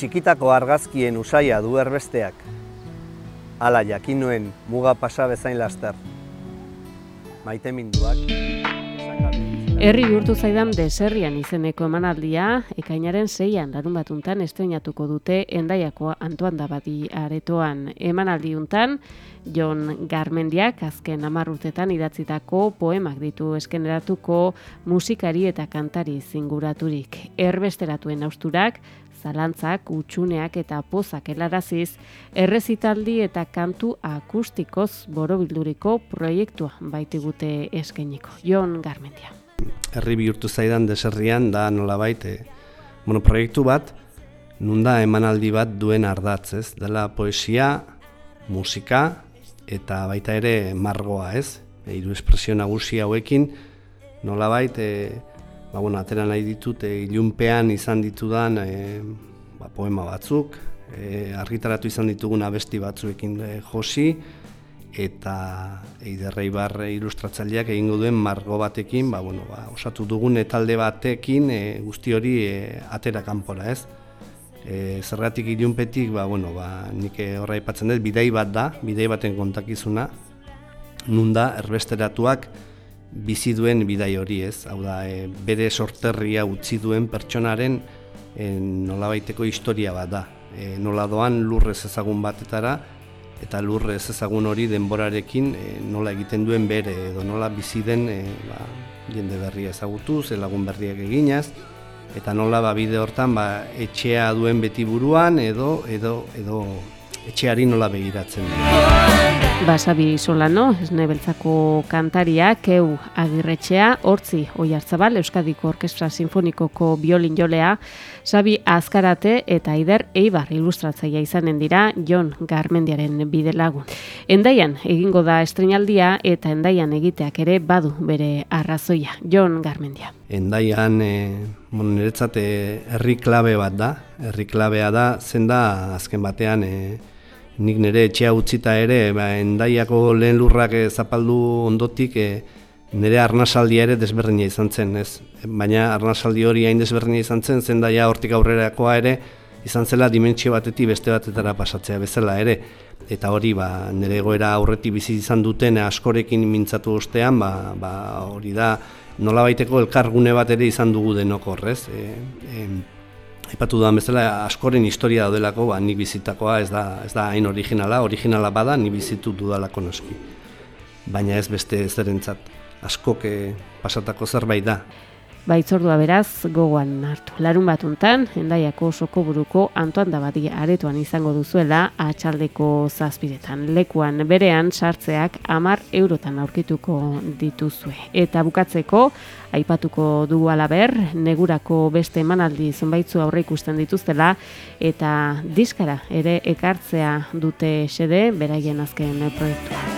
txikitako argazkien usaia du erbesteak. Hala jakin nuen muga pasa bezain laster. Maite minduak. Herri bihurtu zaidan deserrian izeneko emanaldia, ekainaren zeian larun batuntan estrenatuko dute endaiako Antoan Dabadi aretoan. Emanaldi untan, Jon Garmendiak azken amarrutetan idatzitako poemak ditu eskeneratuko musikari eta kantari zinguraturik. Erbesteratuen austurak, zalantzak, utxuneak eta pozak helaraziz, errezitaldi eta kantu akustikoz borobilduriko proiektua baitigute eskeniko. Jon Garmendia herri bihurtu zaidan deserrian da nolabait e, bueno, proiektu bat nunda emanaldi bat duen ardatz, ez? Dela poesia, musika eta baita ere margoa, ez? E, hiru espresio nagusi hauekin nolabait e, ba bueno, atera nahi ditut e, ilunpean izan ditudan e, ba, poema batzuk, e, argitaratu izan ditugun abesti batzuekin e, josi, eta Eiderrei bar ilustratzaileak egingo duen margo batekin, ba, bueno, ba, osatu dugun talde batekin e, guzti hori e, atera kanpora, ez? E, zergatik ilunpetik, ba, bueno, ba, nik horra ipatzen dut, bidei bat da, bidei baten kontakizuna, nun da, erbesteratuak bizi duen bidai hori, ez? Hau da, e, bere sorterria utzi duen pertsonaren e, nolabaiteko historia bat da. E, nola doan lurrez ezagun batetara, eta lurre ez ezagun hori denborarekin e, nola egiten duen bere edo nola bizi den e, ba, jende berria ezagutuz, lagun berriak eginaz eta nola ba, bide hortan ba, etxea duen beti buruan edo edo edo etxeari nola begiratzen duen. Basabi Solano, esne beltzako kantaria, keu agirretxea, hortzi oi hartzabal, Euskadiko Orkestra Sinfonikoko biolin jolea, Sabi Azkarate eta Ider Eibar ilustratzaia izanen dira Jon Garmendiaren bide lagun. Endaian egingo da estrenaldia eta endaian egiteak ere badu bere arrazoia. Jon Garmendia. Endaian, e, bueno, niretzate herri klabe bat da, herri klabea da, zen da azken batean e, nik nire etxea utzita ere, ba, endaiako lehen lurrak e, zapaldu ondotik, e, nire arnasaldia ere desberdina izan zen, ez? Baina arnasaldi hori hain desberdina izan zen, zen daia hortik aurrerakoa ere, izan zela dimentsio batetik beste batetara pasatzea bezala ere. Eta hori, ba, nire goera aurretik bizi izan duten askorekin mintzatu ostean, ba, ba, hori da, nola baiteko elkargune bat ere izan dugu denok horrez. E, e, Ipatu duan bezala askoren historia daudelako, ba, nik bizitakoa ez da, ez da hain originala, originala bada nik bizitu dudalako noski. Baina ez beste zerentzat, askok pasatako zerbait da. Baitzordua beraz, gogoan hartu. Larun batuntan, endaiako soko buruko Antoan Dabadi aretoan izango duzuela atxaldeko zazpiretan. Lekuan berean sartzeak amar eurotan aurkituko dituzue. Eta bukatzeko, aipatuko du alaber, negurako beste emanaldi zonbaitzu aurre ikusten dituztela, eta diskara ere ekartzea dute xede, beraien azken proiektua.